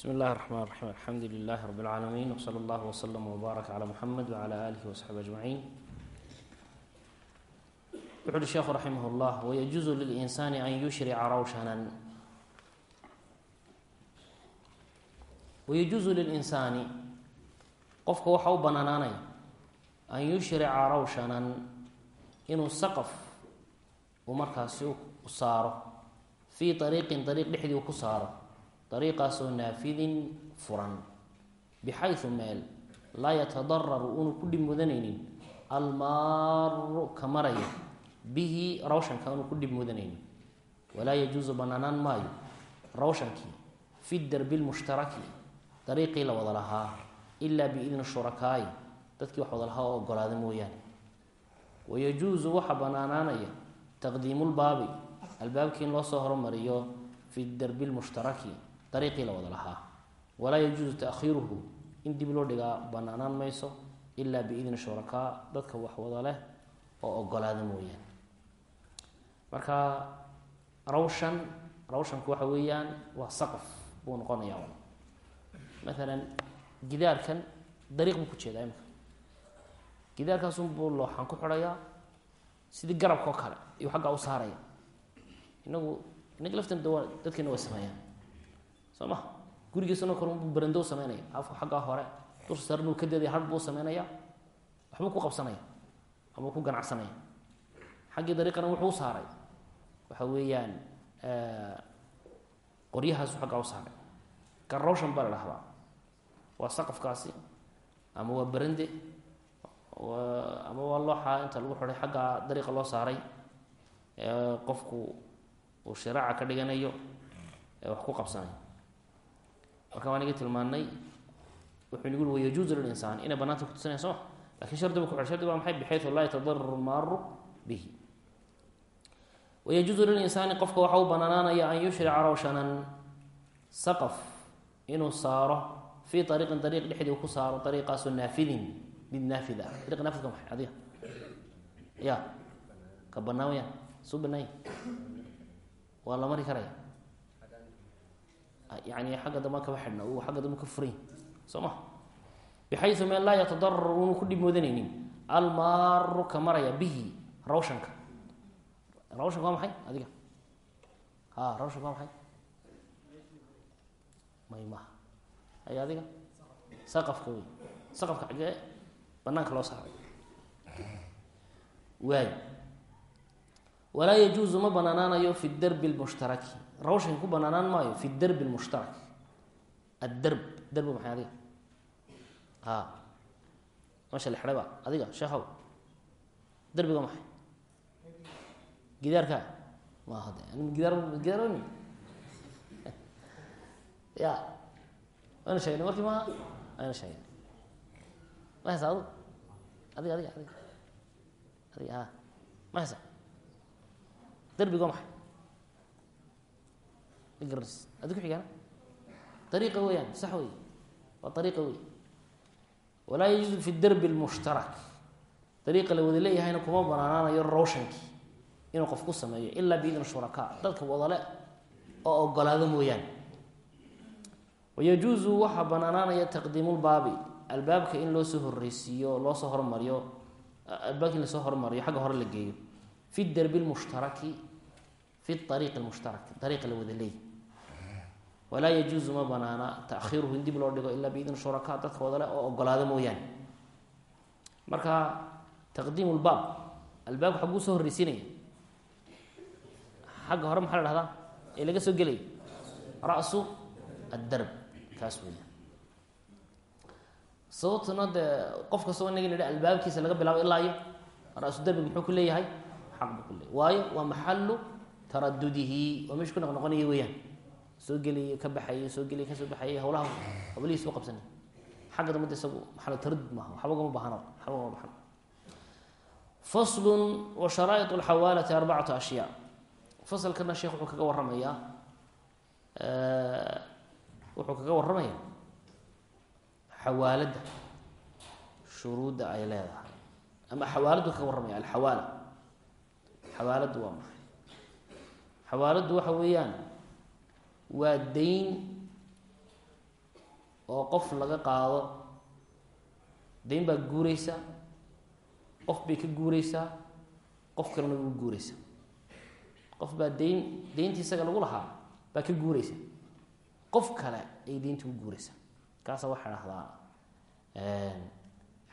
bsmi اllahi الرحmn الرaحيم alxamdu لlah رb العaalamiin wslى اllah وslm وbaarak عlى mxamed وعlى alih وصxbi أجmaعin wuxu uhi sheekhu raximah اllah wayajuuzu lilإnsaani an yushrica rawshanan wayajuuzu lilinsaani qofka waxa u banaanaanaya an yushrica rawshanan inuu saqaf uu markaasi u saaro fii ariiqin ariiq dhexdii uu ku saaro ariiqaasoo naafidin furan bixayu meel laa yatadararu uunu ku dhib mudanaynin almaaru ka maraya bihi rawshanka uunu ku dhib mudanaynin walaa yajuusu banaanaan maayo rawshankii fi derbi lmushtaraki dariiqii la wada lahaa ilaa biidni shurakaa'i dadkii wax wada lahaa oo ogolaada mooyaane wayajuusu waxaa banaanaanaya taqdiimulbaabi albaabkii in loo soo hormariyo fi derbi lmushtaraki dariiqii la wada lahaa. Walaa yajuusu taakhiiruhu in dib loo dhigaa banaanaan mayso ilaa biidni shurakaa dadka wax wada leh oo ogolaada mooyaane. Marka rawshan rawshanku waxa weeyaan waa saqaf buu noqonayaa maalan gidaarkan dariiq buu ku jeedaa imika gidaarkaasunbuu looxan ku xidhayaa sidii garabka oo kale iyuu xaggaa u saaraya. Inagu inaga laftan dadkeena waa sameeyaan soo ma gurigiisano kor barandow sameynaya afku xaggaa hore dusha sarnuu ka deedaya har buu sameynaya waxbuu ku qabsanaya. Ama ku ganacsanaya. Xaggii dariiqana wuxuu saaray. Waxa weeyaan qoryahaasu xaggaa u saaray. Garrowshan baa la dhahdaa waa saqafkaasi ama waa berande ama waa looxa inta lagu xiday xaggaa dariiqa loo saaray. Qofku uu shiraaca ka dhiganayo ee wax ku qabsanayo marka waan iga tilmaanay wuxuu nagu uri wayajuuzu lilinsaan inay banaanta kutusanaya soo ma laakiin shardi bu ku shardi waa maxay? Bixayu laa yatadararu lmaaru bihi. Wayajuuzu lilinsaani qofka waxa u banaanaanaya an yushrica rawshanan saqaf inuu saaro fii ariiqin ariiq dhexdii ku saaro ariiqaasoo naafidin mid naafid ah naafidka maxay? Adiga. Ya ka banaan wayaan suu banaanya waa la mari karaya yani xagga damba kaba xidhna uu xagga dambe ka furay soo ma bixayu meel laa yatadararu uunu ku dhib moodanaynin almaaru ka maraya bihi rawshanka rawshanka waa maxay adiga ha rawshanka waa maxay may maha ay adiga saqafka wey saqafka xagee banaanka loo saaray waay walaa yajuusu ma banaanaanayo fi lmushtaraki rawshan ku banaanaan maayo fi derbi lmushtarak adderb derb maxay adiga? Meesha la xidhay ba? Adiga sheekhow derbiga maxay? Gidaarka? Maaha igars adi ku xigaana ariiqa weeyaan sax wey waa ariiqa wey walaa yajuuzu fi derbi lmushtarak dariiqa la wada leeyahayna kuma banaanaanayo rawshankii inuu qof ku sameeyo ilaa biidni shurakaa dadka wadale oo ogolaado mooyaane. Wayajuuzu waxaa banaanaanaya taqdiimulbaabi albaabka in loo soo horreysiiyo loo soo hormariyo albaabka in la soo hormariyo xagga hore la geeyo. Fi derbi lmushtaraki fi ariiqi lmushtarak ariiqa la wada leey walaa yajuusu ma banaana taakhiiruhu in dib loo dhigo ilaa biidni shurakaa dadka wadale oo ogolaado mooyaane marka taqdiimu lbaab albaabka xaguu soo horreysiinaya xagga hore maxaa la dhahdaa ee laga soo gelaya ra-su addarb kaas weya sababtuna dee qof kastoo inagi nidha albaabkiisa laga bilaabo ilaa iyo darbiga muxuu ku leeyahay? Xaq buu ku leeyahy waayo waa maxalu taradudihi waa meeshu ku noq weeyaan soo gelaya ka baxaya soo gelaya ka soo baxaya hawlaha hawlihiis u qabsanay xagga dambada isagu maxal taradud maaha? Waxba gama baahana waxba gama baxan faslun wa sharaa'iط alxawaalati arbacatu ashyaa fasalkana sheekh wuxuu kaga waramayaa wuxuu kaga warramaya xawaaladda shuruudda ay leedahay. Ama xawaaladdu kaga warramaya alxawaala. Xawaaladdu waa maxay? Xawaaladdu waxa weeyaan waa dayn oo qof laga qaado. Dayn baa guureysa qof bay ka guureysaa qof kalena ugu guureysa qof baa dayn dayntii isaga lagu lahaa baa ka guureysa qof kale ay daynta u guureysa kaasa waxaa dhahdaa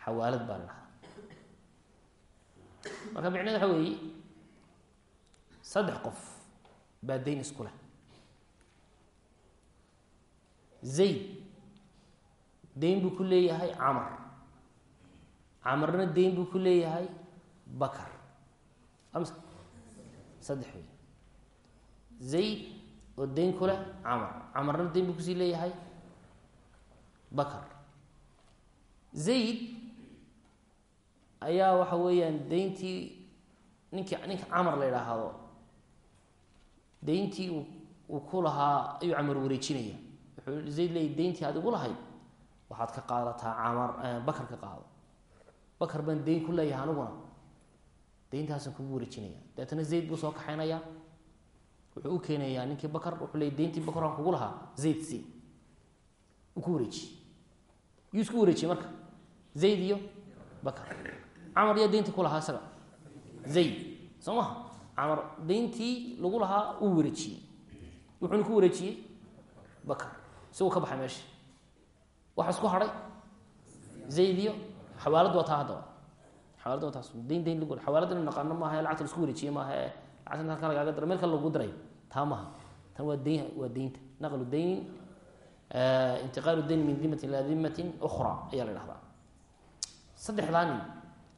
xawaalad baa dhahdaa marka micneed waxa weeye saddex qof baa dayn isku leh zayd. Dayn buu ku leeyahay camar. Camarna dayn buu ku leeyahay bakar. Saddex wey zayd oo dayn ku leh camar. Camarna dayn buu ku sii leeyahay bakar. Zayd ayaa waxa weeyaan dayntii ninkii ninka camar la idhaahdo dayntii uu ku lahaa ayuu camar wareejinaya zayd leeyay dayntii aad igu lahayd waxaad ka qaadataa camar bakar ka qaado. Bakar baan dayn ku leeyahay aniguna. Dayntaasaan kugu wareejinaya deetana zayd buu soo kaxaynayaa wuxuu u keenayaa ninkii bakar wuxuu leeyay dayntii bakar aan kugu lahaa zayd si. Uu ku wareejiyey yuu isku wareejiyey marka. Zayd iyo bakar. Camar yaa dayntii ku lahaa isaga? Zayd. Soo maha camar dayntii lagu lahaa uu wareejiyey wuxuuna ku wareejiyey bakar isaguu ka baxay meesha waxa isku hadhay zayd iyo xawaaladu waa taa haddaba xawaaladu waa taas dayn dayn lagu xawaalada inu naqaano maaha lacagta la isku wareejiye maaha. Ee lacagta halka lagaaga daro. Meel kale lagu dirayo taa maaha. Tan waa dayn waa daynta naqlu daynin intiqaalu dayn min dimatin ilaa dimatin ukhra ayaa la dhahdaa saddexdaa nin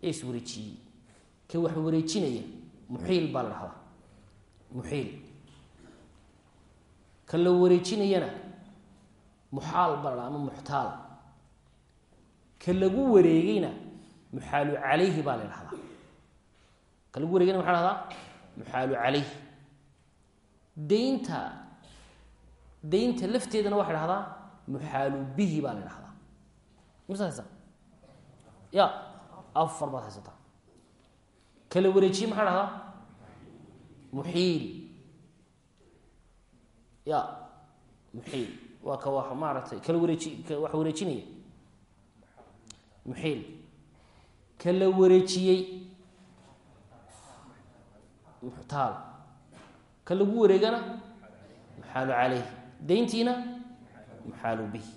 ee is wareejiyey ka wax wareejinaya muxiil baa la dhahdaa muxiil ka la wareejinayana muxaal baa ama muxtaal. Ka lagu wareegeyna muxaalu calayhi baa la dhahdaa ka lagu wareegeyna maxa lahdaa muxaalu calayh daynta daynta lafteedana waxa dhahdaa muxaalu bihi baa la dhahdaa masa haysa ya afar baad haysataa. Kala wareejiye maxaa dhahdaa muxiil. Ya muxiil waa ka wax maaragtay kala wareeji wax wareejinaya. Muxiil kala wareejiyey. Muxtaal. Ka lagu wareegana muxaalu caleyh dayntiina muxaalu bihi.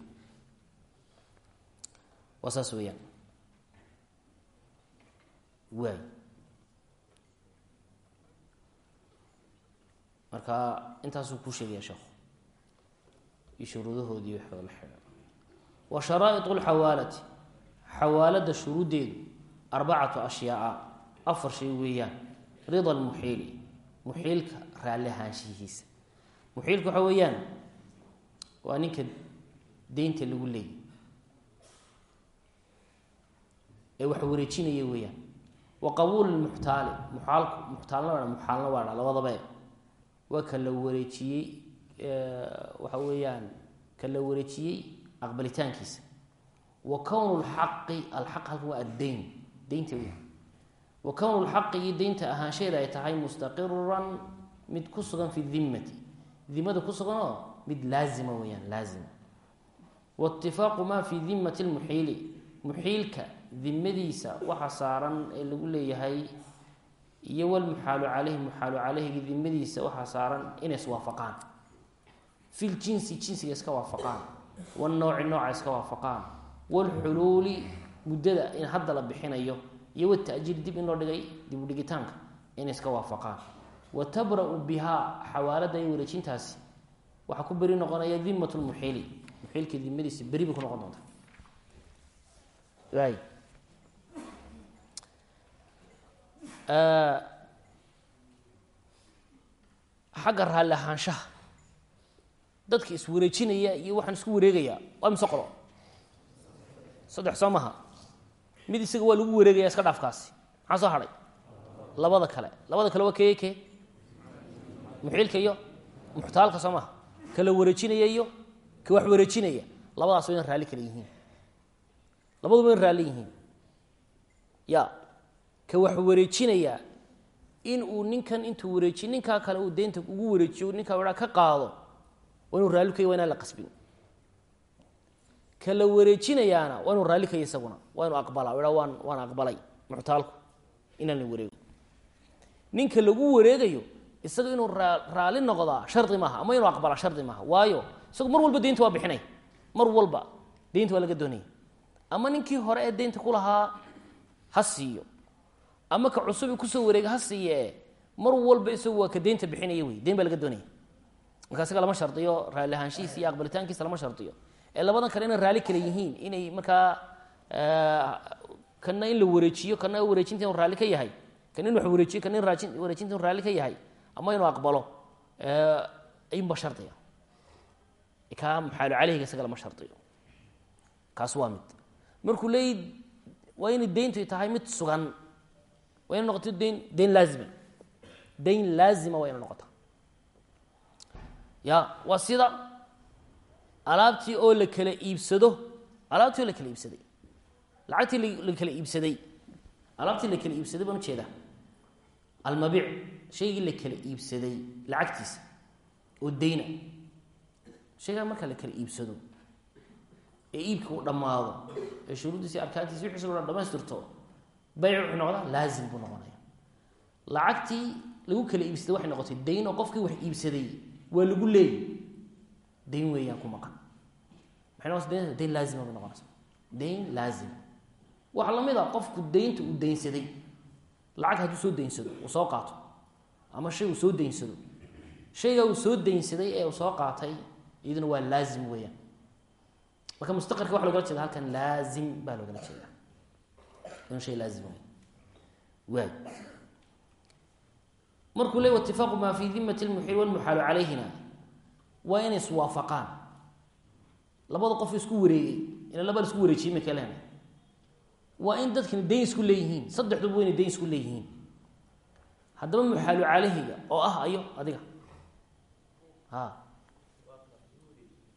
Waa saas weeyaan. Waay. Marka intaasuu kuu sheegaya sheekhu iyo shuruudahoodii waxooda la xidha wa sharaa'iط اlxawaalati xawaalada shuruuddeedu arbacatu ashyaaa afar shay weeyaan rida lmuxiili muxiilka raalli ahaanshihiisa. Muxiilka waxa weeyaan waa ninka deynta lagu leeyay ee wax wareejinaya weeyaan. Wa qabuul muxtaali muxaalku muxtaalna waa muxaalna waa dha labadabe waa ka la wareejiyey waxa weeyaan ka wareejiyey aqbalitaankiisa. Wa kownu lxaqi alxaq halkan waa addayn deynta weya wa kownu lxaqi iyo deynta ahaansheeda ay tahay mustaqiran mid ku sugan fi dimmati. Dimada ku sugan oo mid laazima weeyaan laazima. Waitifaaqu maa fi dimmati lmuxiili muxiilka dimadiisa waxa saaran ee lagu leeyahay iyo walmuxaalu caleyhi muxaalu caleyhigi dimadiisa waxaa saaran inay iswaafaqaan fi ljinsi jinsiga iska waafaqaan. Walnowci nooca iska waafaqaan. Walxuluuli muddada in hadda la bixinayo iyo watajiir dib in loo dhigay dib udhigitaanka inay iska waafaqaan. Wa tabra-u bihaa xawaalada iyo wareejintaasi. Waxaa ku beri noqonaya dimat lmuxiili muxiilka dimadiisa beri bay ku noqon doonta xagga ahaanshaha dadka iswareejinaya iyo waxaan isku wareegaya waa mise qolo? Saddex soo maha. Mid isaga waa lagu wareegaya iska dhaafkaasi. Maxaa soo hadhay? Labada kale. Labada kale waa kee kee? Muxiilka iyo muxtaalka soo maha. Kala wareejinaya iyo ka wax wareejinaya. Labadaas in raalli kale yihiin. Labaduba in raalli yihiin. Ya ka wax wareejinaya. In uu ninkan intuu wareejiy ninkaa kale uu deynta ugu wareejiyo ninkaa wadhaa ka qaado waa inuu raalli kaya wa la qasbin. Ka wareejinayaana waa inuu raalli kaya isaguna. Waa aqbalaa. Ha waan waan aqbalay muxtaalku inaan la wareego. Ninka lagu wareegayo isaga inuu raa raalli noqdaa shardi maaha ama inuu aqbalaa shardi maaha. Waayo isagu mar walba deynta waa bixinay. Mar walba deynta waa laga doonaya ama ninkii hore ee deynta ku lahaa ha siiyo. Ama ka cusubi ku soo wareega ha siiye mar walba isagu waa ka deynta bixinaya wey. Deyn baa laga doonaya marka isaga lama shardiyo raalli ahaanshihiisa iyo aqbalitaankiisa lama shardiyo. Ee labadan kale inay raalli kale yihiin inay markaa kana in la wareejiyo kana wareejinta inu raalli ka yahay kan in wareejiyo kana in wareejinta inu raalli ka yahay ama inuu aqbalo inba shardiga. Kaa maxaalu caleyhiga isaga lama shardiyo. Kaas waa mid. Markuu leey waa inay deyntu tahay mid sugan waa ina noqoto deyn deyn laazima. Deyn laazima waa ina noqota ya waa sida alaabtii oo la kala iibsado alaabtii oo la kala iibsaday. Lacagtii la kala iibsaday. Alaabtii la kala iibsaday baan u jeedaa almabiic shaygii la kala iibsaday lacagtiisa oo deyna shaygaa marka la kala iibsado ee iibka uu dhammaado ee shuruuddiisi arkaantiisi wixiisa o dhan bayc wuxuu noqdaa laazim buu noqonaya lacagtii lagu kala iibsaday waxay noqotay dayn oo qofkii wax iibsaday waa lagu leeyay dayn weeyaan ku maqan maxay noqonaysa dayn laazima bay noqonaysa dayn laazima waxaa la mid a qofku daynta uu daynsaday lacag hadduu soo daynsado uu soo qaato. Ama shay uu soo daynsado shaygaa uu soo daynsaday ee uu soo qaatay iyaduna waa laazim weeyaan. Marka mustaqirka waxa logala jeeda halkan laazim baa loogala jeeda in shay laazim wey waay markuu le itifaaqu maa fi dimati lmuxiil walmuxaalu calayhina waa inay iswaafaqaan labada qof isku wareegay ina laba isku wareejiyay imaka lehna waa in dadkani dayn isku leeyihiin saddexduba waa inay dayn isku leeyihiin. Haddaba muxaalu calayhiga oo ah ayo adiga. A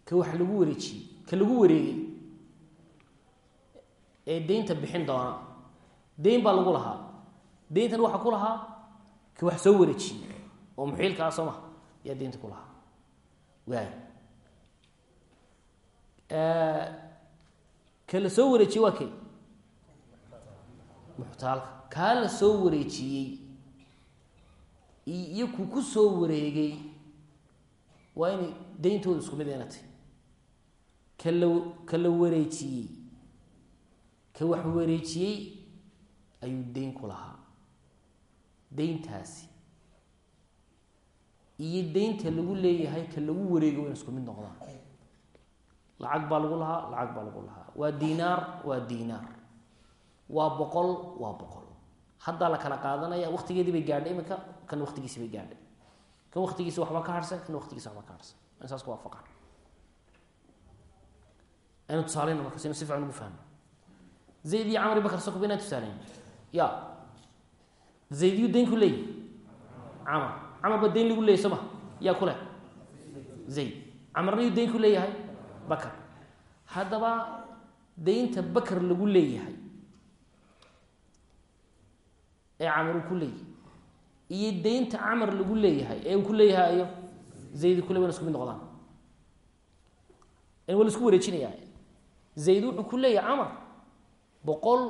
ka wax lagu wareejiyey ka lagu wareegay. Ee deynta bixin doona. Deyn baa lagu lahaa. Deyntan waxaa ku lahaa ka wax soo wareejiyey oo muxiilkaa soo maha ayaa deynta ku lahaa. Waay ka la soo wareejiyey waa kay muxtaalka. Kaa la soo wareejiyey iyo ku ku soo wareegay waa inay deyntooda isku mid inatay ka la ka la wareejiyey. Ka wax wareejiyey ayuu deyn ku lahaa deyntaasi iyo deynta lagu leeyahay ka lagu wareegay waa in isku mid noqdaan. Lacag baa lagu lahaa lacag baa lagu lahaa. Waa diinaar waa diinaar waa boqol waa boqol. Haddaa la kala qaadanaya waktigeedii bay gaadhay iminka kan waktigiisi bay gaadhay. Kan waktigiisa waxba ka harsan kan waktigiisa waxba ka harsan in saas ku waafaqaan. Aynu tusaaleyna markas inu si fiican ugu fahno zayd camri bakar sokob inaan tusaaleyna ya zaydyu dayn ku leeyi camar camar ba dayn lagu leeyay soo ma? Yaa ku leh. Zayd. Camarna yuu dayn ku leeyahay? Bakar. Haddaba daynta bakar lagu leeyahay ee camar uu ku leeyahay iyo daynta camar lagu leeyahay ee uu ku leeyahay ayo zayd kule wana isku mid noqdaan. Waa la isku zayd wuxuu ku leeyahay camar boqol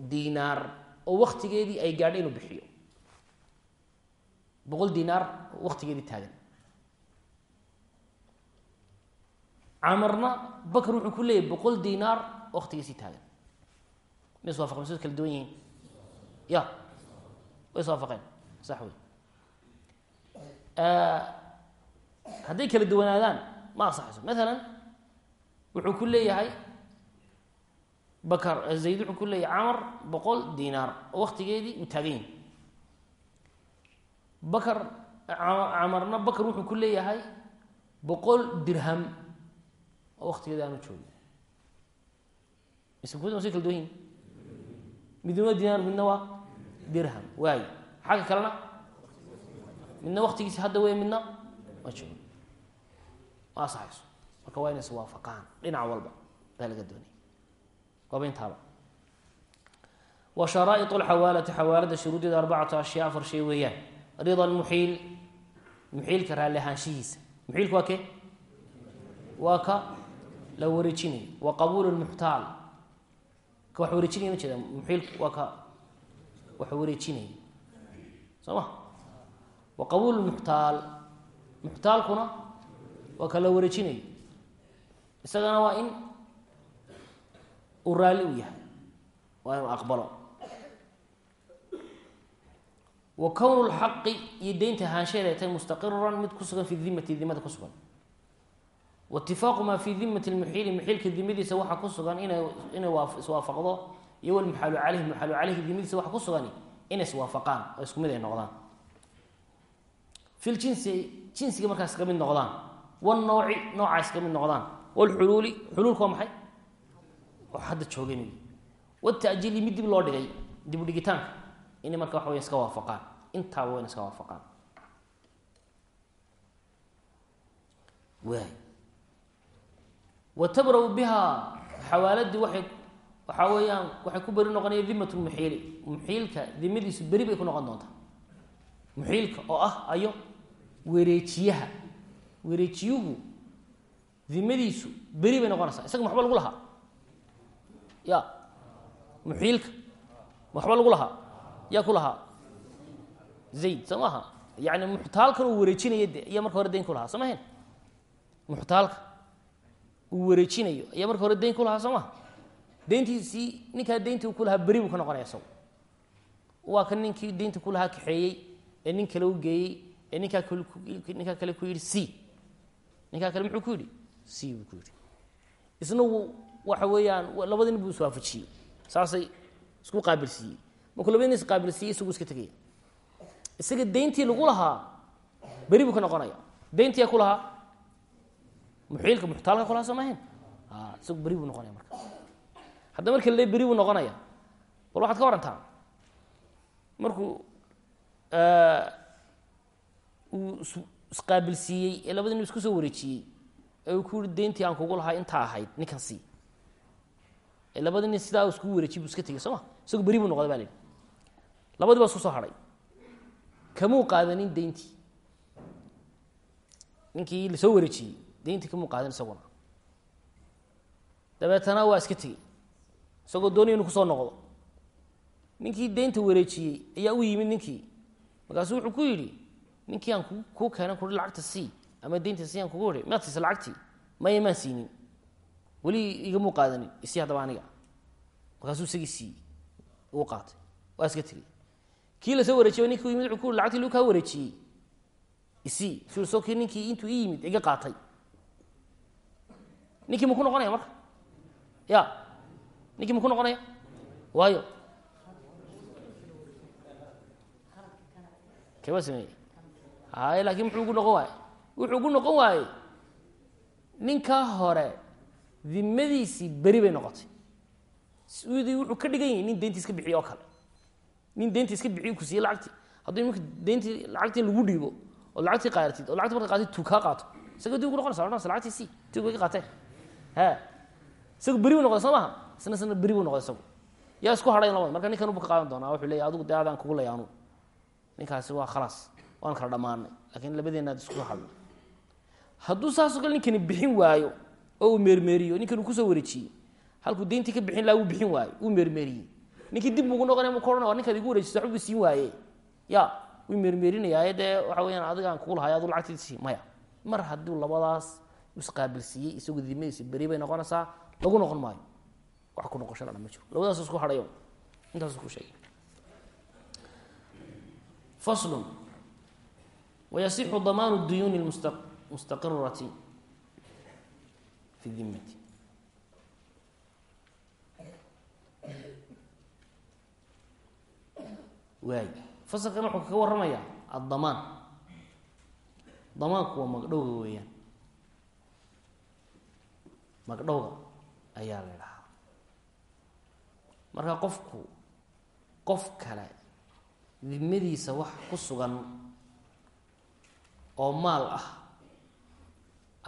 diinaar oo waktigeedii ay gaadhay inuu bixiyo. Boqol diinaar oo waktigeedii taagan. Camarna bakr wuxuu ku leeyahay boqol diinaar oo waktigiisii taagan. Ma is waafaqeen sid kala duwan yihiin. Ya way is sax wey hadday kala duwanaadaan ma asaxayso maalan wuxuu ku leeyahay bakar zayd wuxuu ku leeyahay camar boqol diinaar oo waktigeedii uu taagan yahay. Bakar camarna bakar wuxuu ku leeyahay boqol dirham. Oo waktigeedi aanu joogin ismkud ma si kala duwan yihiin midna waa diinaar midna waa dirham. Waay. Xagga kalena? Midna waktigiisi hadda wey midna waa jooga ma asaxayso marka waa inay is waafaqaan. Dhinac walba baa laga doonaya waaba intaaba wa sharaa'iط اlxawaalati xawaalada shuruudeeda arbacatu afar shay weeyaan. Rida muxiil muxiilka raalli ahaanshihiisa. Muxiilka waa ke waa ka la wareejinayo wa qabuul lmuxtaal ka wax wareejinaya ma jeeda muxiilku waa ka wax wareejinaya soo ma? Wa qabuul muxtaal muxtaalkuna waa ka la wareejinayo isagana waa in uu u yahay waa inuu aqbalo. Wa kownu lxaqi iyo deynta ahaanshaheeda ay tahay mustaqiran mid ku sugan fi dimati dimada ku sugan. Wa itifaaqu maa fi dimati lmuxiili muxiilka dimadiisa waxaa ku sugan inay inay iswaafaqdo iyo walmuxaalu caleyhi muxaalu caleyhi dimadiisa waxa ku sugani inay iswaafaqaan oo isku mid ay noqdaan. Fi jinsiga markaas iska noqdaan. Wanooci noocaa iska noqdaan. Wlxuluuli xuluulka maxay oo hadda joogan watajiili mid dib loo dhigay dib udhigitaanka inay marka waxa wey iska waafaqaan. Intaaba wayna iska waafaqaan. Waay wa tabra-u bihaa xawaaladii waay waxaa weeyaan waxay ku beri noqonaya dimat lmuxiili muxiilka dimadiisu beri bay ku noqon doontaa. Muxiilka oo ah ayo wareejiyaha. Wareejiyuhu dimadiisu beri bay noqonaysaa. Isaga maxba lagu lahaa ya muxiilka waxba lagu lahaa yaa ku lahaa. Zayd soo maaha yani muxtaalkan uu wareejinayo de ayaa marka hore dayn ku lahaa soo uu wareejinayo ayaa marka hore dayn ku lahaa soo maha dayntiisii ninkaa dayntii ku lahaa ka noqonaya waa kan ninkii daynta ku lahaa ee nin kale u geeyey ee ninkaa ninkaa kale ku yidhi c. Ninkaa kale muxuu ku yidhi? C buu ku yidhi. Isna waxa weeyaan labada nin buu iswaafajiyey saasay isku qaabilsiiyey markuu labada nin isqaabilsiiyey isagu iska tegaya isaga dayntii lagu lahaa beri buu ka noqonaya. Dayntiyaa ku lahaa muxiilka muxtaalka kulahaa soo maahayn isagu beri buu noqonaya marka. Hadda marka le beri buu noqonaya bal waxaad ka warantaa. Markuu uu isqaabilsiiyey ee labada nin isku soo wareejiyey ee uu ku yihi dayntii aan kugu lahaa intaa ahayd ninkan sii ee labada nin sidaa iskugu wareejiyey buu iska tegey soo ma? Isagu beri buu noqday ba la yidhi. Labadii baa soo hadhay. Kamuu qaadanin dayntii. Ninkii la soo wareejiyey dayntii kamuu qaadan isaguna. Dabeetana waa iska tegey. Isagoo doonaya inu ku soo noqdo. Ninkii daynta wareejiyey ayaa u yimid ninkii. Markaasuu wuxuu ku yidhi ninkii aan kuu keenan kui lacagta c ama daynta c aan kugu hi miyaad siisa lacagtii? Maya maan siinin weli igamuu qaadanin isii haddaba aniga. Markaasuu isagii siiyey uu qaatay waa iska tegey kii la soo wareejiyay ninki u yimid ku yhi lacagtii lu kaa wareejiyey. Isii soo kii ninkii intuu ii yimid iga qaatay. Ninkii muku noqonaya marka? Ya ninkii muku noqonaya? Waayo. Kaba sameeyey? Hay laakiin muxuu ugu noqon waaye? Wuxuu ugu noqon waayey ninkaa hore dimadiisii beri bay noqotay. Sudi wuxuu ka dhigan yahay nin dayntii iska bixiye oo kale. Nin dayntii iska bixiye ku siiyey lacagtii. Haddii iminka dayntii lacagtii lagu dhiibo oo lacagtii qaaratid oo lacagti marka qaatid tuu kaa qaato. Isaga dib ugu noqonaysa odhanaysa lacagtii si tii way qaateen. Ha isagu beri buu noqday soo isna isna beri buu noqday isagu. Yaa isku hadhayn labada marka ninkan uba ka qaadan doonaa wuxuu leeyahy adigu dee adaan kugu anugu ninkaasi waa khalaas waan kala dhammaanay. Laakiin labadeennaad isku hadlo hadduu saasoo kale ninkani bixin waayo oo uu meermeeriyo. Ninkan uu ku soo wareejiyey. Halkuu dayntii ka bixin laha uu bixin waayo uu meermeeriyey. Ninkii dib ugu noqonaya mu ka odhanaya waa ninkaad igu wareejisa waxbuu siin waaye ya wuu meermeerinayaaye dee waxa weyaan adigaan kugu lahay adu lacagtiisi maya mar hadduu labadaas isqaabilsiiyey isagu dimadiisa beri bay noqonaysaa lagu noqon maayo. Wax ku noqoshana dhan ma jiro. Labadaas isku hadhayo intaas ku sheegay. Fasl wayasixu damaanu duyuuni mustaqirati fi dimati waay fasalkan wuxuu kaga warramaya addamaan. Damaanku waa magdhowga weeyaan. Magdhowga ayaa la idhahaa marka qofku qof kale dimadiisa wax ku sugan oo maal ah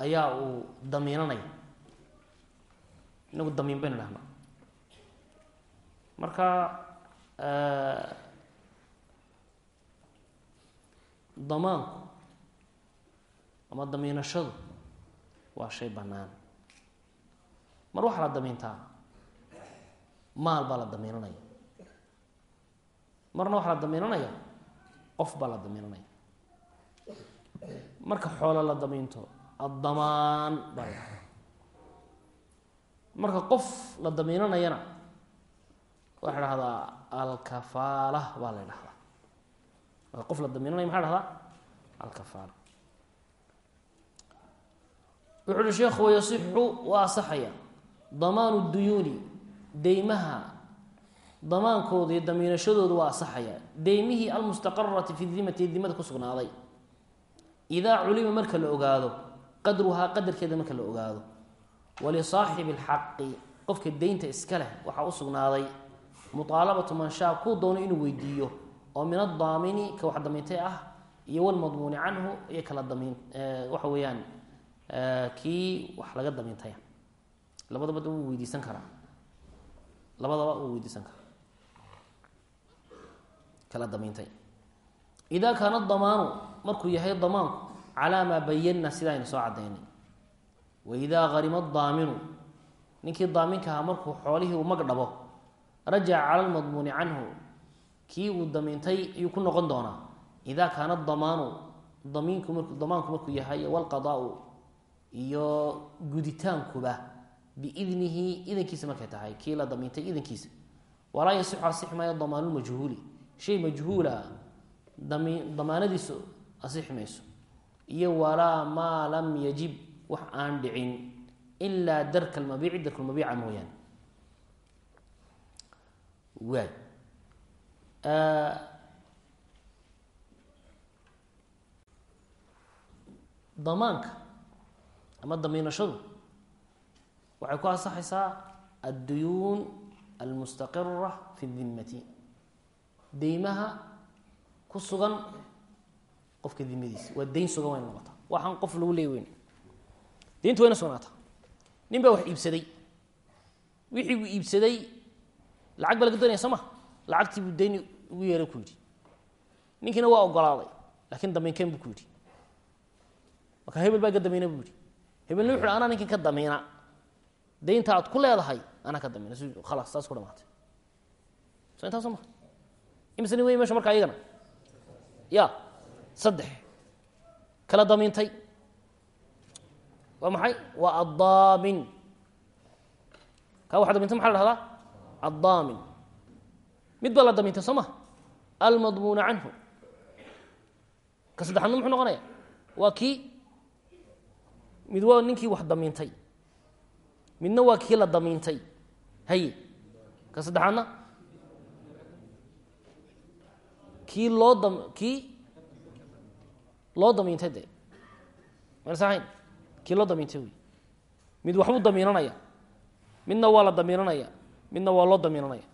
ayaa uu damiinanaya inagu damiin baynu dhahnaa marka damaanku ama damiinashadu waa shay bannaan mar waxaa la damiintaa maal baa la damiinanaya marna waxaa la damiinanaya qof baa la damiinanaya marka xoolo la damiinto addamaan baa la marka qof la damiinanayana waxaa dhahdaa alkafaala baa la dhahdaa marka qof la damiinanaya maxaa dhahdaa alkafaala. Wuxu uhi sheekhu wayasixu waa asaxaya. Damaanu duyuuni deymaha damaankooda iyo damiinashadoodu waa asaxaya. Deymihii almustaqarati fi dimati dimada ku sugnaaday. Idaa culima marka la ogaado qadruhaa qadarkeeda marka la ogaado walisaaxibi اlxaqi qofka deynta iska leh waxaa u sugnaaday muطaalabatu man shaa kuu doono inuu weydiiyo oo min adaamini ka wax damiintay ah iyo walmadmuuni canhu iyo kala damiin waxa weeyaan kii wax laga damiintaya labadaba wuu weydiisan karaa. Labadaba wuu weydiisan karaa. Kala damiintay ida kaana damaanu markuu yahay damaanku calaa maa bayanna sida aynu soo cadaynay waidaa harima daaminu ninkii daaminka ahaa markuu xoolihii uu mag dhabo rajaca cala lmadmuuni canhu kii uu damiintay ayuu ku noqon doonaa idaa kaana damaanu damiinku marku damaanku markuu yahay walqadaau iyo guditaankuba biidnihi idankiisa markay tahay kii la damiintay idankiisa walaa yasixu asixi maayo damaanulmajhuuli shay majhuula dami damaanadiisu asixi mayso iyo walaa maa lam yajib wax aan dhicin ilaa darka lmabiici darkulmabiica mooyaane waay. Damaanka ama damiinashadu waxay ku ansaxaysaa adduyuun almustaqira fi dimmati. Deymaha ku sugan qofka dimadiisa waa deyn sugan wayna noqotaa. Waxaan qof lagu leey deyntu wayna sugnaata. Nin baa wax iibsaday. Wixii uu iibsaday lacag baa laga doonaya soo ma? Lacagtii ugu yeeray ku yidhi. Ninkiina waa ogolaaday laakiin damiinkeen buu ku yidhi. Marka hebel baa ka damiina buu yihi hebelna wuxu anaa ninkan ka damiina daynta aad ku leedahay anaa ka damiina s khalaas saas ku dhamaatay. So intaa soo ma? Imise nin wey marka ayagana ya saddex. Kala damiintay waa maxay? Waa addaamin. Kaa waxa damintay maxa la dhahdaa? Addaamin. Mid baa la damiintay soo ma? Almadmuuna canhu. Ka saddexaadna muxuu noqonaya waa kii mid waa ninkii wax damiintay midna waa kii la damiintay haye ka saddexaadna? Kii loo dam kii loo damiintay dee. Masahayn kii loo damiintay wey mid waxbuu damiinanaya midna waa la damiinanaya midna waa loo damiinanaya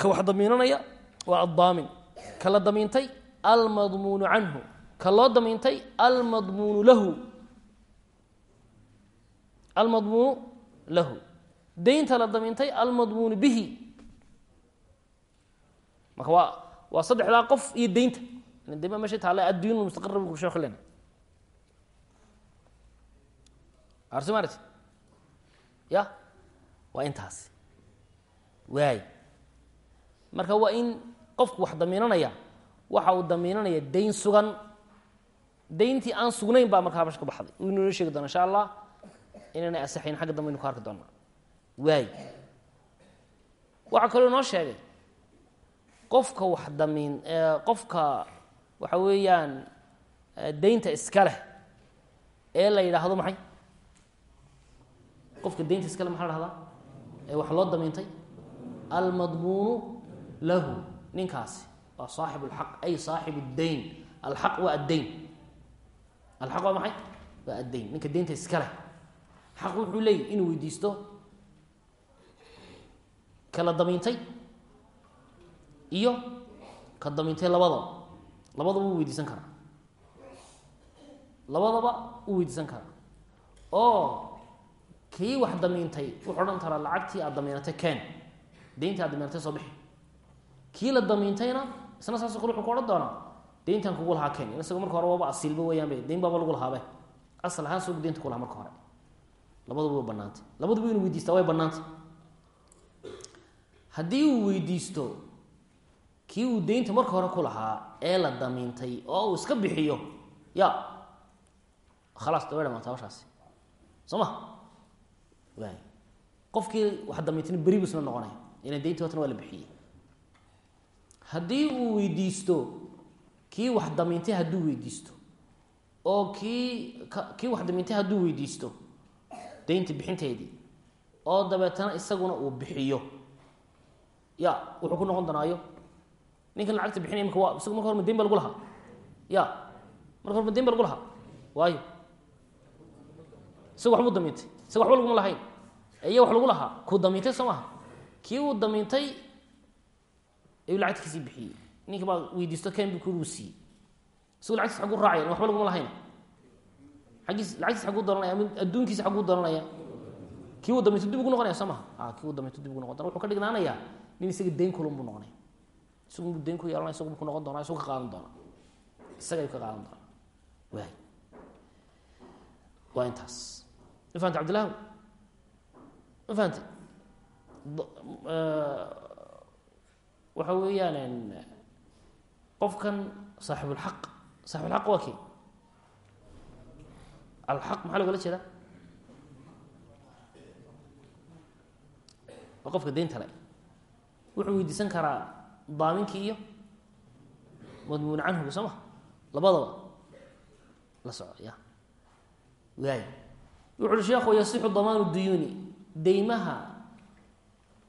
ka wax damiinanaya waa addaamin. Ka la damiintay almadmuunu canhu. Ka loo damiintay almadmuunu lahu. Almadmuunu lahu. Deynta la damiintay almadmuunu bihi. Marka waa waa saddexdaa qof iyo deynta de ma meesha taale adduyun mustaqir bu sheekhu lena arsi maarti ya? Waa intaasi waay. Marka waa in qofku wax damiinanaya waxa uu damiinanaya dayn sugan. Dayntii aan sugnayn baa markaa mesh ka baxday. Uu inoo sheegi doona insha allah inaynay asaxayn xagga dambe aynu ku arki doonaa waay. Waxaa kaloo inoo sheegay qofka wax damiin qofka waxa weeyaan daynta iska leh ee la yidhaahdo maxay qofka daynta iska leh maxaa la dhahdaa ee wax loo damiintay? Almadmuunu lahu ninkaasi. Waa saaxib اlxaq ay saaxib اdayn alxaq waa addayn. Alxaq waa maxay? Waa addayn. Ninka daynta iska leh xaq wuxuu leeyahy inuu weydiisto. Kala damiintay? Iyo ka damiintay labadaba labadaba u weydiisan karaa. Labadaba u weydiisan karaa. Oo kii wax damiintay wuxuu odhan karaa lacagtii aad damiinatay ken. Dayntii aad damiinatay soo bixi. Kii la damiintayna isna saas kale wuxuu ku odhan doonaa dayntan kugu lahaa ken. Isaga marka hore waaba asiilba weeyaanbe dayn baaba lagu lahaabe asal ahaan soo daynta ku lahaa marka hore. Labaduba way banaantay inuu weydiistaa way banaantay haddii uu weydiisto kii uu deynta marka hore ku lahaa ee la damiintay oo uu iska bixiyo ya khalaas da way dhamaanta hawshaasi. Soo ma qofkii wax damiintayna beri bu isna noqonaya deyntii watna waa la bixiyey. Haddii uu weydiisto kii wax damiintay hadduu weydiisto oo kii kii wax damiintay hadduu weydiisto deynta bixinteedii oo dabeetana isaguna uu bixiyo. Ya wuxuu ku noqon doonaayo ninkan lacagta bixinaya maka waa isagu marka hore ma deyn ba lagu lahaa. Ya marka hore ma deyn ba lagu lahaa. Waayo. Isaga waxbuu damiintay isaga waxba laguma lahayn. Iya wax lagu lahaa. Kuu damiintay soo maha kii uu damiintay ayuu lacagta bixiyey. Ninka baa weydiisto ken bu kuruu siiyey. Isagu lacagtiis xagguu raacaya. Waxba laguma lahayn. Aggiis lacagtiis xagguu daranaya adduunkiisa xagguu daranaya kii uu damiinto dib ugu noqonaya soo maha a kii uu damiinto dib ugu noqon doona wuxuu ka dhignaanayaa nin isaga deyn kulun buu noqonaya. Isagu deyn ku yeelanaya isagu ku noqon doonaa isagu ka qaadan doona isaga ayuu ka qaadan doonaa. Waay. Waa intaas ma fahamta cabdillahi ma fahamte waxa weeyaan qofkan saaxibulxaq saaxibulxaq waa kii alxaq maxaa logala jeeda waa qofka deynta le wuxuu weydiisan karaa daaminkii iyo? Madmuun canhuga soo ma labadaba? La soco ya. Waay wuxu uhi sheekhu yasixu damaanu duyuuni deymaha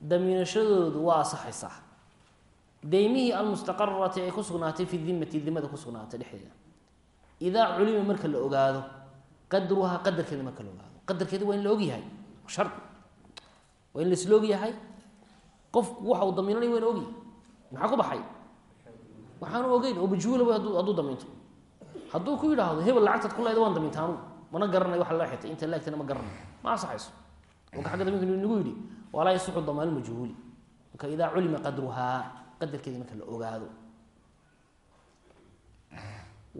damiinashadoodu waa asaxaysaa deymihii almustaqarati ay ku sugnaatay fi dimati dimada ku sugnaatay dhexdeeda. Idaa culima marka la ogaado qadruhaa qadarkeeda marka la ogaado. Qadarkeeda waa in la ogyahay shar waa in laisla ogyahay qofku waxa uu damiinanay waa in ogyahay maxaa ku baxay? Waxaanu ogeyn oo hadduu damiinto. Hadduu ku yidhaahdo hebel lacagtaad ku leeda waan damiinta mana garanayo waxa loo xitay inta laagtana ma garanayo ma asaxayso marka xagga damiinka nagu yidhi walaa yasixu damaan majhuuli marka idaa culima qadruhaa qadarkeeda marka la ogaado.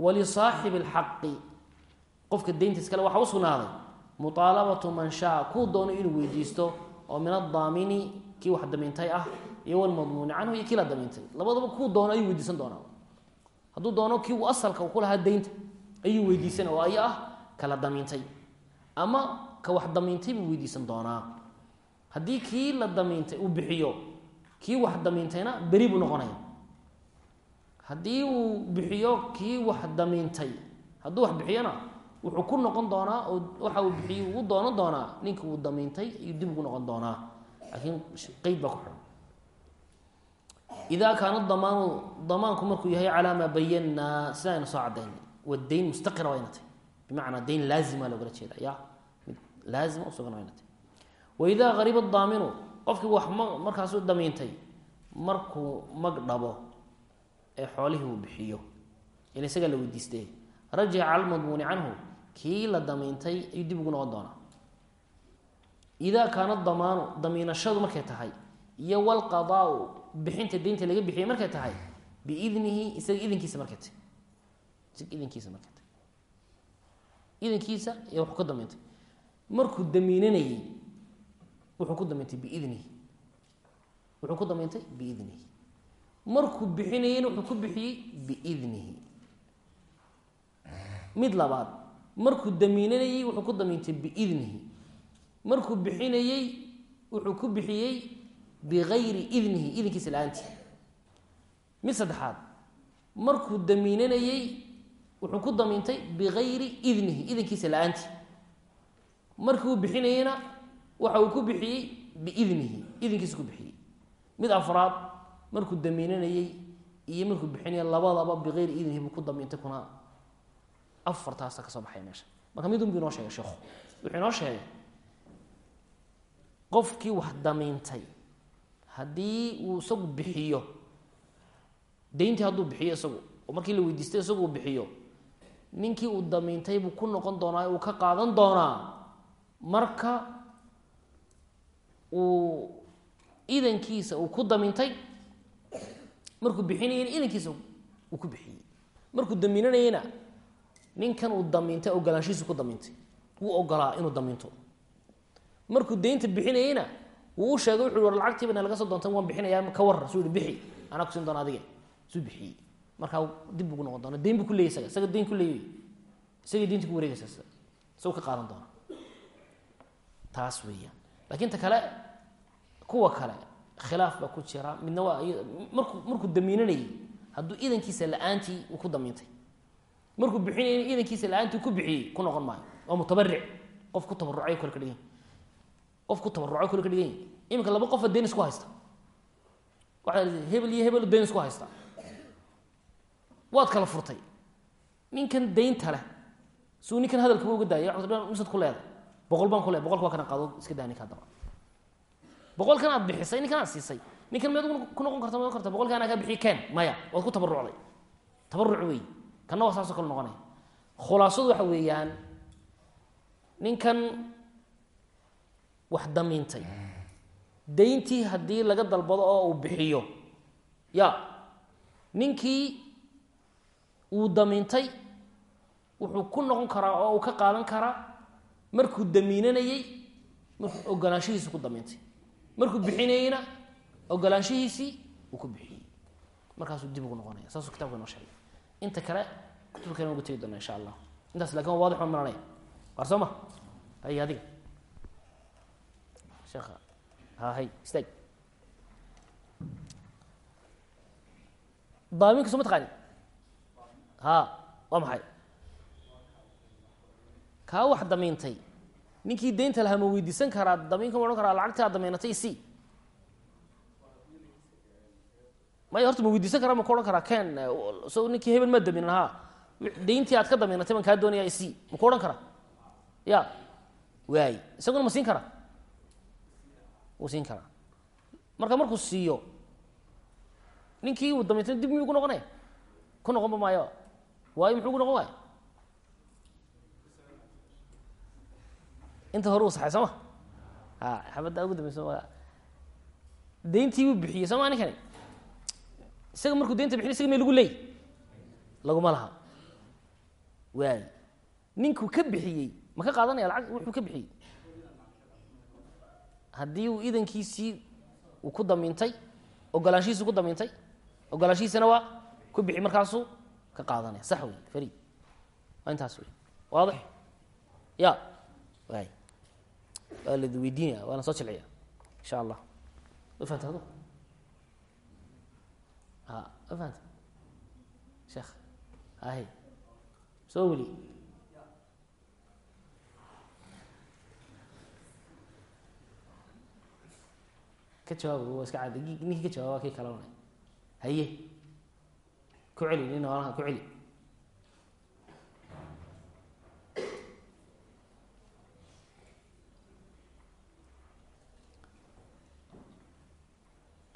Walisaaxibi اlxaqi qofka deynta iskale waxaa u sugnaaday muطaalabatu man shaa kuu doono inuu weydiisto oo min adaamini kii wax damiintay ah iyo walmadmuuni canhu iyo kii la damiintay labadaba kuu doono ayuu weydiisan doonaa. Hadduu doono kii uu asalka uu ku lahaa deynta ayuu weydiisan oo ay ah kala damiintay ama ka wax damiintay buu weydiisan doonaa. Haddii kii la damiintay uu bixiyo kii wax damiintayna beri buu noqonaya haddii uu bixiyo kii wax damiintay hadduu wax bixiyona wuxuu ku noqon doonaa oo waxa uu bixiyo uu doonan doonaa ninka uu damiintay ayuu dib ugu noqon doonaa. Laakiin qeyd baa ku xihan idaa kaana damaanu damaanku markuu yahay calaa maa bayanaa sida aynu soo cadaynay wadayn mustaqira waa inatay bimacnaa dayn laazima loogala jeeda ya mid laazima usugan waa inatay waidaa qariba daaminu qofkii wax ma damiintay markuu mag dhabo ee xoolihii uu bixiyo ila isagaa la weydiistay rajaca cala lmadmuuni canhu kii la damiintay ayuu dib ugu noqon doonaa idaa kaana damaanu damiinashadu markay tahay iyo walqadaau bixinta deynta laga bixiyay markay tahay biidnihi isaga idinkiisa markay tahay isaga idinkiisa markay tahay idinkiisa iyo wuxuu ka damiintay markuu damiinanayey wuxuu ku damiintay biidnihi. Wuxuu ku damiintay biidnihi. Markuu bixinayeyna wuxuu ku bixiyey biidnihi. Mid labaad markuu damiinanayey wuxuu ku damiintay biidnihi. Markuu bixinayey wuxuu ku bixiyey bigayri idnihi idinkiisa la'aantii. Mid saddexaad markuu damiinanayey wuxuu ku damiintay bigayri idnihi idinkiisa la'aantii. Markii uu waxa uu ku bixiyey biidnihi idinkiisa ku bixiyey. Mid afraad markuu damiinanayey iyo markuu bixinaya labadaba bigayri idnihi buu ku damiintay kuna afartaasa ka soo baxaya meesha. Marka midun buu inoo sheegay sheekhu wuxuu inoo sheegay qofkii wax damiintay haddii uu isagu bixiyo deyntii hadduu bixiyo isagu oo markii la weydiistay isagu bixiyo ninkii uu damiintay buu ku noqon doonaa uu ka qaadan doonaa. Marka uu idankiisa uu ku damiintay markuu bixinayena idankiisa uu ku bixiyey markuu damiinanayena ninkan uu damiintay ogolaanshihiisu ku damiintay. Wuu ogolaa inuu damiinto. Markuu deynta bixinayeyna wuu u sheegay wuxu war lacagtiiba na laga soo doonta waan bixinayaa ka warar suu yihi bixi. Anaa kusiin doona adige suu bixiyey markaa dib ugu noqon doona deyn bu ku leeyay isaga isaga deyn ku leeyay isagay deynta ku wareegaysa isagu ka qaadan doona taas weeyaan. Lakin ta kale kuwa kale khilaaf baa ku jira. Midna waa markuu markuu damiinanayay hadduu idankiisa la'aantii uu ku damiintay. Markuu bixinayna idankiisa la'aantii ku bixiyey ku noqon maayo. Waa mutabaric qof ku tabarucay kole ka dhigan. Qof ku tabarucay kole ka dhigan. Iminka laba qofa deyn isku haysta. Waxaa hebel iyo hebel deyn isku haysta waad kala furtay. Ninkan deynta leh suu ninkan hadalkaba uga daaya misad ku leeday boqol baan ku le boqolka waa kana qaado iska daa ninka haddaba boqolkan aad bixisay ninkan aad siisay. Ninkan miyaad ku noqon karta ma karta? Boqolka anaa kaa bixiy ken maya waad ku tabarucday tabaruc wey kana waa saasoo kale noqonaya khulaasadu waxa weeyaan ninkan wax damiintay. Deyntii haddii laga dalbado oo uu bixiyo. Ya ninkii uu damiintay wuxuu ku noqon karaa oo uu ka qaadan karaa. Markuu damiinanayey markuu ogolaanshihiisi ku damiintay. Markuu bixinayeyna ogolaanshihiisii uu ku bixiyey. Markaasuu dib ugu noqonaya. Saasuu kitabka inoo sheegay. Inta kale kutubka uga tegi doona insha allah intaas laakiin waa wadix baan maranaya waar soo ma? Hay adiga. Sheekha ha istaag. Daaminka soo ma ha waa maxay? Kaa wax damiintay. Ninkii deynta lahaa ma weydiisan karaa damiinka ma odhan karaa lacagtaa damiinatay c maya horta ma weydiisan karaa ma ku odhan karaa ken so ninkii hebel ma damiinan ha. Deyntii aad ka damiinatay baan kaa doonaya c ma ku odhan karaa? Ya. Waay. Isaguna ma siin karaa? Siin karaa. Marka markuu siiyo ninkii uu damiintay dib miyuu ku noqonaya? Ku noqonba maayo waayo muxuu ku noqon waaya inta hore uu saxay soo ma? A xabadda ugu dambeysa ma. Deyntii buu bixiyey soo ma ninkani isaga markuu deynta bixiy isaga ma lagu leey laguma laha. Waay. Ninkuu ka bixiyey ma ka qaadanaya lacag? Wuxuu ka bixiyey. Haddii uu idankiisii uu ku damiintay ogolaanshihiisu ku damiintay ogolaanshihiisana waa ku bixi markaasuu ka qaadanaya sax wey fari waa intaas wey waadix? Ya. Waay waa la weydiinaya waa soo jilciya insha allah. Ma fahanta adu fahanta sheekh hahe soo weli. Ka jawaab waa iska cad ninkii ka jawaaba kii kala unay haye ku celi nin noolaha ku celi.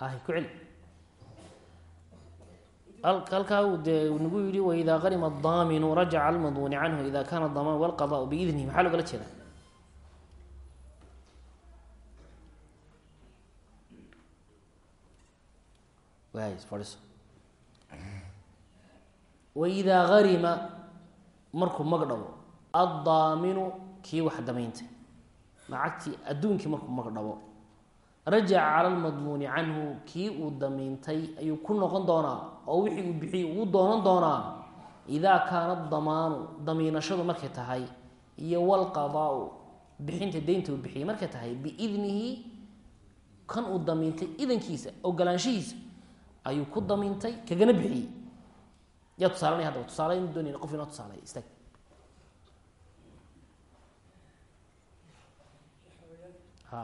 Ahi ku celi. Halkaa uu dee nagu yihi waidaa qarima daaminu rajaca almaduni canhu ida kana damaan walqadaau biidnihi. Maxaa loogala jeeda waay fadhiso waidaa harima markuu mag dhabo addaaminu kii wax damaynta lacagtii adduunkii markuu mag dhabo rajaca cala almadmuuni canhu kii uu damiintay ayuu ku noqon doonaa oo wixii uu bixiyey uu doonan doonaa idaa kaana damaanu damiinashadu markay tahay iyo walqadaau bixinta deynta uu bixiyey markay tahay biidnihi kan uu damiintay idankiisa ogolaanshihiisa ayuu ku damiintay kagana bixiyey yaa tusaalanaya haddaba tusaalayn doonayna qof inoo tusaalay istaag ha.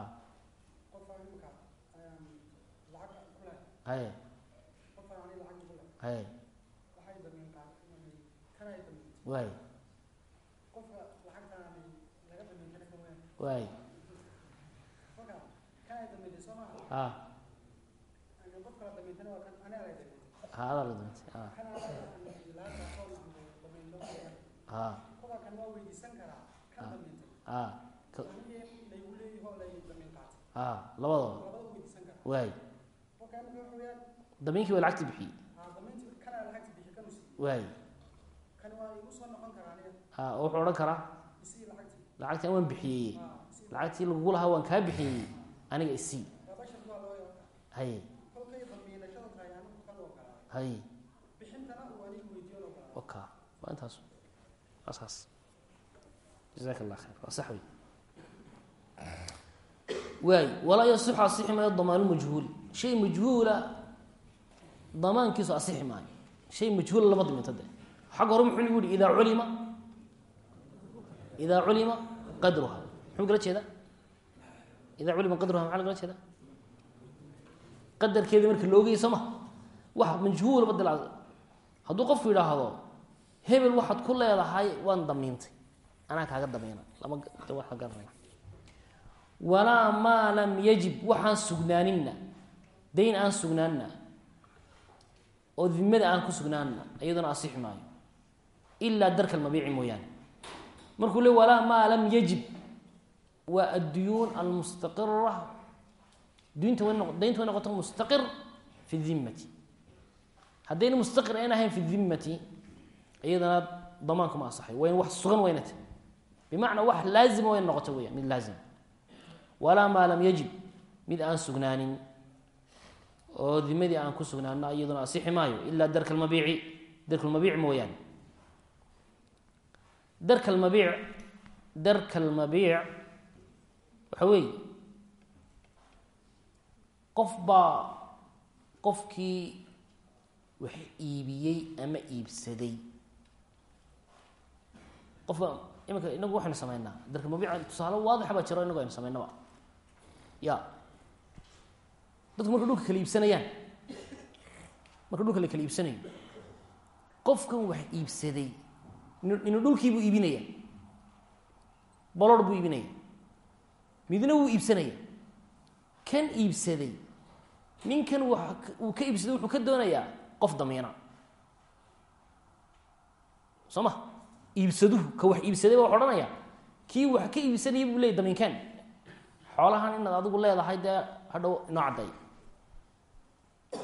Haye. Haye. Waay waay a ha adaa la damintay a a a a labadooda waay damiinkii waa lacagti bixiyey waay ha wuxuu odhan karaa lacagtan waan bixiyey lacagtii lagugu lahaa waan kaa bixiyey aniga isii haye haye waka waa intaas asaas jazaak allah khayr waa sax wey waay walaa yasixu asixi maayo damaanu majhuuli shay majhuula damaankiisu asixi maayo shay majhuula lama daminto de xagga hore muxuu nagu yihi idaa culima idaa culima qadruha muxuu kala jeedaa idaa culima qadruha maxaa lagala jeedaa qadarkeedii marka la ogayay soo ma wax majhuula badil hadduu qofku yidhaahdo hebel waxaad ku leedahay waan damiintay. Anaa kaaga damiina. Lama walaa maa lam yajib. Waxaan sugnaaninna dayn aan sugnaanna oo dimada aan ku sugnaanna iyaduna asixi maayo ilaa darka almabiici mooyaane. Markuu le walaa maa lam yajib. Waa adduyuun almustaqira duyinta way daynta way noqoto mustaqir fi dimmati haddayna mustaqir ayn ahayn fi dimmati iyadana damaanku ma asaxay wayn wax sugan wayna tahy wax laazima wayna noqoto weya mid laazima walaa maa lam yajib mid aan sugnaanin. Oo dimadii aan ku sugnaano iyaduna asixi maayo ilaa darka almabiici darka lmabiic mooyaane. Darka almabiic darka almabiic waxa weeye qof baa qofkii wax iibiyey ama iibsaday qofka iminka inagu waxaynu sameynaa. Darka mabiica tusaale waadixa baa jiro inagu aynu sameynaba ya dadku marka dhulka kala iibsanayaan marka dhulka la kala iibsanayo qofkan wax iibsaday inu dhulkiibuu iibinaya. Bolor buu iibinaya. Midna wuu iibsanaya. Kan iibsaday ninkan wa uu ka iibsaday wuxuu ka doonayaa qof damiina. Soo ma iibsaduhu ka wax iibsaday baa wax odhanaya. Kii wax ka iibsanaya buu leeyay damiinkaan xoolahan inaad adigu leedahay dee hadhow inoo cadday.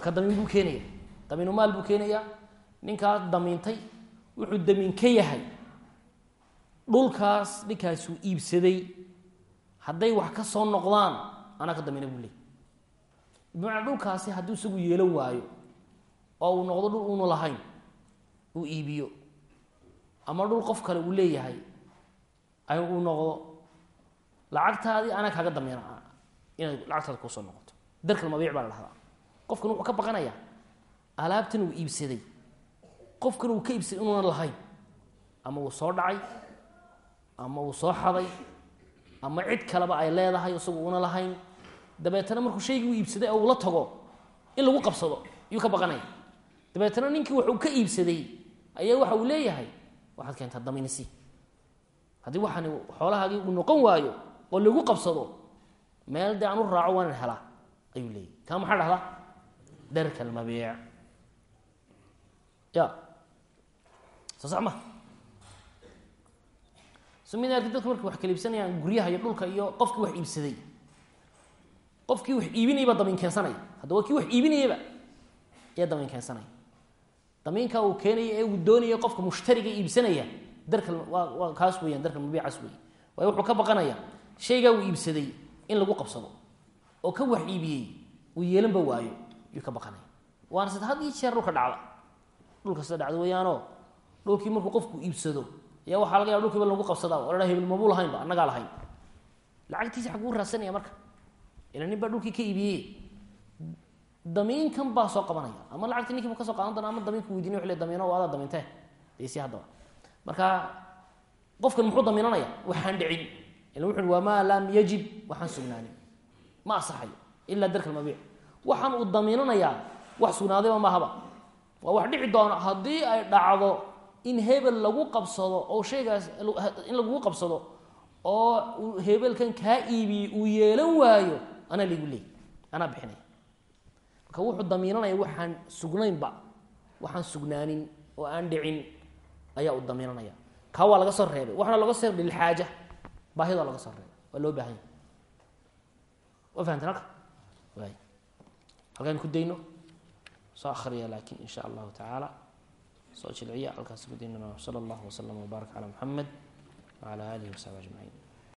Ka damiin buu keenaya. Damiinu maal buu keenayaa ninkaa damiintay wuxuu damiin ka yahay. Dhulkaas ninkaasuu iibsaday. Hadday wax ka soo noqdaan anaa ka damiina buu leey bimacnaa dhulkaasi hadduu isagu yeelan waayo oo uu noqdo dhul uunu lahayn uu iibiyo ama dhul qof kale uu leeyahay ay uu noqdo lacagtaadii anaa kaaga damiina inay lacagtaada kuusoo noqoto. Darkal mabiic baa la dhahdaa. Qofkan wuxuu ka baqanayaa alaabtan uu iibsaday. Qofkan uu ka iibsaday inuuna lahayn ama uu soo dhacay ama uu soo xaday ama cid kaleba ay leedahay isagu una lahayn. Dabeetana markuu shaygii u iibsaday oo uu la tago in lagu qabsado ayuu ka baqanaya. Dabeetana ninkii waxuu ka iibsaday ayaa waxa uu leeyahay waxaad keentaa damiinisi haddii waxaani xoolahaagii uu noqon waayo oo lagu qabsado meel dee aan u raaco waanan helaa ayuu leeyahy kaa maxaa dhahdaa? Darka almabiic. Ya soo sax ma? So arki dadku markay wax kala guryaha iyo dhulka iyo qofkii wax iibsaday. Qofkii wax iibinaya baa damiin keensanaya. Haddaba kii wax iibinayaba ayaa damiin keensanaya damiinka uu keenaya ee uu doonaya qofka mushtariga iibsanaya darka waa kaas weeyaan darka mabiicaas weeye waayo wuxuu ka baqanaya shaygaa uu iibsaday in lagu qabsado oo ka wax iibiyey uu yeelanba waayo yuu ka baqanaya. Waana sida had iyo jeer dhulka dhacda dhulka sida dhacda weeyaanoo dhulkii markuu qofku iibsado ayaa waxaa laga yaaba dhulkiiba lagu qabsadaa o la hebel lahaynba annagaa lahayn. Lacagtiisa xaguu raadsanaya marka. Ila nin dhulkii ka iibiyey damiinkan baa soo qabanaya. Ama lacagti ninkiiba ka soo qaadan doona ama damiinku weydiinay wxu le damiino o adaa damiintee desi haddaba marka qofkan muxuu damiinanaya? Waxaan dhicin. Ila wuxu waa maa lam yajib. Waxaan sugnaanin. Ma asaxayo ilaa darka almabiic waxaan uu damiinanayaa wax sugnaadayba mahaba. Waa wax dhici doona haddii ay dhacdo in hebel lagu qabsado oo shaygaas in lagugu qabsado oo hebelkan kaa iibiyey uu yeelan waayo anaa ligu leey anaa bixinaya marka wuxuu damiinanaya waxaan sugnaynba waxaan sugnaanin oo aan dhicin ayaa uu damiinanaya. Kaa waa laga soo reebay waxaana laga soo reebay lilxaaja baahida laga soo reebay waa loo baahan yahy waa fahamteen halka waay halkaan ku dayno? Soo akhriya laakin in sha allahu tacaala soo jilciya halkaas ku daynana sala allahu waslama wbaarak calaa muxamed wacala aalihi wasaxbi ajmaciin